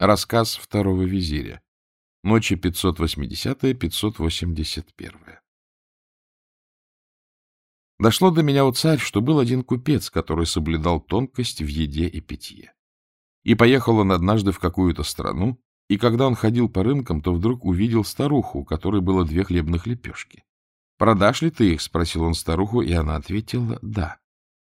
Рассказ второго визиря. Ночи 580-581. Дошло до меня, у царь, что был один купец, который соблюдал тонкость в еде и питье. И поехал он однажды в какую-то страну, и когда он ходил по рынкам, то вдруг увидел старуху, у которой было две хлебных лепешки. «Продашь ли ты их?» — спросил он старуху, и она ответила «да».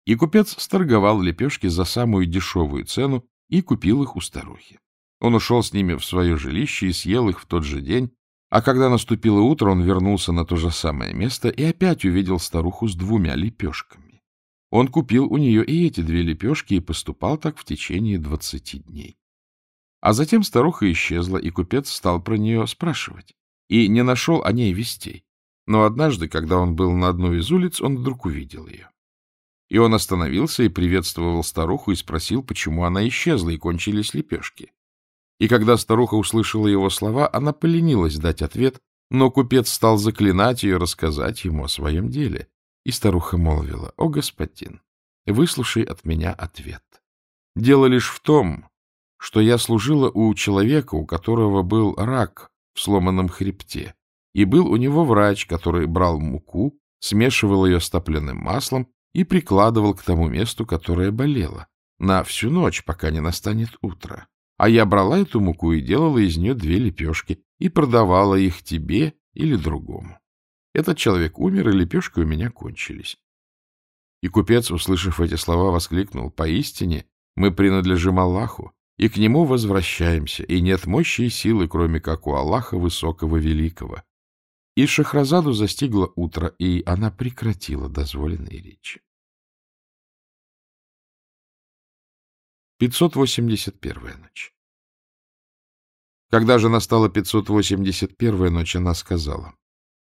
И купец сторговал лепешки за самую дешевую цену и купил их у старухи. Он ушел с ними в свое жилище и съел их в тот же день, а когда наступило утро, он вернулся на то же самое место и опять увидел старуху с двумя лепешками. Он купил у нее и эти две лепешки и поступал так в течение двадцати дней. А затем старуха исчезла, и купец стал про нее спрашивать, и не нашел о ней вестей. Но однажды, когда он был на одной из улиц, он вдруг увидел ее. И он остановился и приветствовал старуху и спросил, почему она исчезла и кончились лепешки. И когда старуха услышала его слова, она поленилась дать ответ, но купец стал заклинать ее рассказать ему о своем деле. И старуха молвила, «О, господин, выслушай от меня ответ. Дело лишь в том, что я служила у человека, у которого был рак в сломанном хребте, и был у него врач, который брал муку, смешивал ее с топленым маслом и прикладывал к тому месту, которое болело, на всю ночь, пока не настанет утро. А я брала эту муку и делала из нее две лепешки и продавала их тебе или другому. Этот человек умер, и лепешки у меня кончились. И купец, услышав эти слова, воскликнул, «Поистине мы принадлежим Аллаху, и к нему возвращаемся, и нет мощи и силы, кроме как у Аллаха Высокого Великого». И Шахразаду застигло утро, и она прекратила дозволенные речи. 581-я ночь. Когда же настала 581-я ночь, она сказала,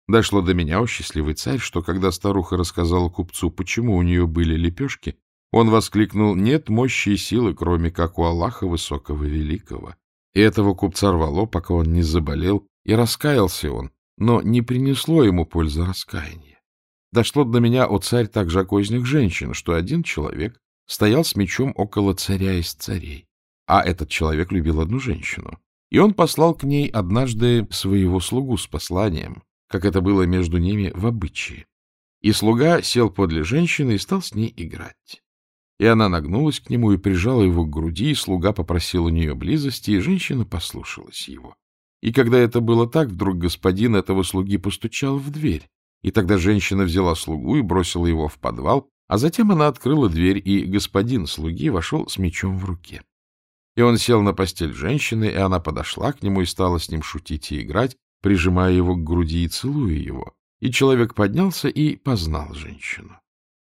«Дошло до меня, о счастливый царь, что когда старуха рассказала купцу, почему у нее были лепешки, он воскликнул, «Нет мощи и силы, кроме как у Аллаха Высокого Великого». И этого купца рвало, пока он не заболел, и раскаялся он, но не принесло ему пользы раскаяния. Дошло до меня, о царь, также о кознях женщин, что один человек стоял с мечом около царя из царей, а этот человек любил одну женщину. И он послал к ней однажды своего слугу с посланием, как это было между ними в обычае. И слуга сел подле женщины и стал с ней играть. И она нагнулась к нему и прижала его к груди, и слуга попросил у нее близости, и женщина послушалась его. И когда это было так, вдруг господин этого слуги постучал в дверь. И тогда женщина взяла слугу и бросила его в подвал, а затем она открыла дверь, и господин слуги вошел с мечом в руке. И он сел на постель женщины, и она подошла к нему и стала с ним шутить и играть, прижимая его к груди и целуя его. И человек поднялся и познал женщину.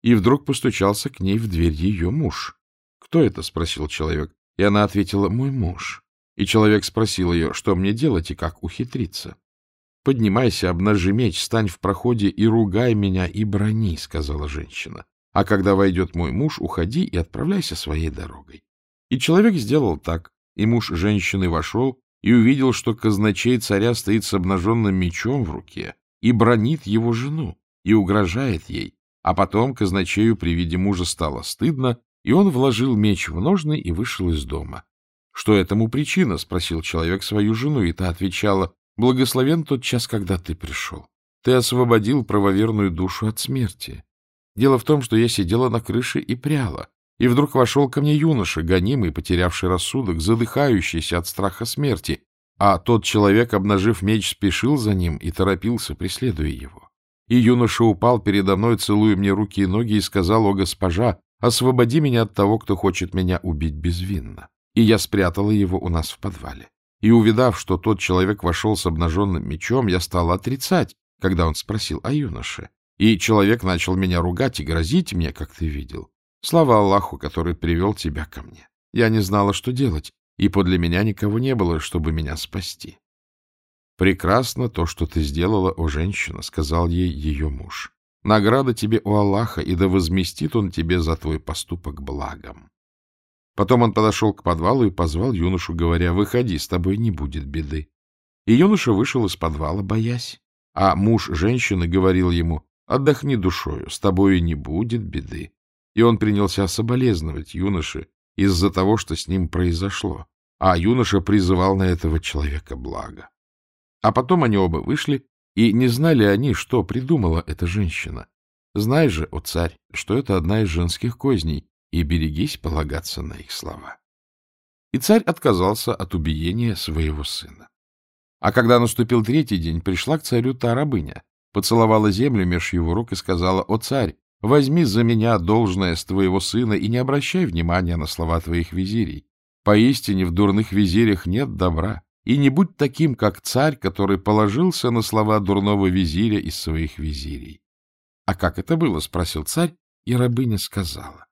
И вдруг постучался к ней в дверь ее муж. «Кто это?» — спросил человек. И она ответила, «Мой муж». И человек спросил ее, что мне делать и как ухитриться. «Поднимайся, обнажи меч, стань в проходе и ругай меня и брони», — сказала женщина. А когда войдет мой муж, уходи и отправляйся своей дорогой. И человек сделал так, и муж женщины вошел и увидел, что казначей царя стоит с обнаженным мечом в руке и бронит его жену, и угрожает ей. А потом казначею при виде мужа стало стыдно, и он вложил меч в ножны и вышел из дома. — Что этому причина? — спросил человек свою жену, и та отвечала, — Благословен тот час, когда ты пришел. Ты освободил правоверную душу от смерти. Дело в том, что я сидела на крыше и пряла, и вдруг вошел ко мне юноша, гонимый, потерявший рассудок, задыхающийся от страха смерти, а тот человек, обнажив меч, спешил за ним и торопился, преследуя его. И юноша упал передо мной, целуя мне руки и ноги, и сказал, «О, госпожа, освободи меня от того, кто хочет меня убить безвинно». И я спрятала его у нас в подвале. И, увидав, что тот человек вошел с обнаженным мечом, я стала отрицать, когда он спросил о юноше. И человек начал меня ругать и грозить мне, как ты видел. Слава Аллаху, который привел тебя ко мне. Я не знала, что делать, и подле меня никого не было, чтобы меня спасти. «Прекрасно то, что ты сделала, о женщина», — сказал ей ее муж. «Награда тебе у Аллаха, и да возместит он тебе за твой поступок благом». Потом он подошел к подвалу и позвал юношу, говоря, «Выходи, с тобой не будет беды». И юноша вышел из подвала, боясь. А муж женщины говорил ему, Отдохни душою, с тобою не будет беды. И он принялся соболезновать юноше из-за того, что с ним произошло. а юноша призывал на этого человека благо. А потом они оба вышли, и не знали они, что придумала эта женщина. Знай же, о царь, что это одна из женских козней, и берегись полагаться на их слова. И царь отказался от убиения своего сына. А когда наступил третий день, пришла к царю та рабыня, поцеловала землю меж его рук и сказала, «О царь, возьми за меня должное с твоего сына и не обращай внимания на слова твоих визирей. Поистине в дурных визирях нет добра, и не будь таким, как царь, который положился на слова дурного визиря из своих визирей. — А как это было? — спросил царь, и рабыня сказала.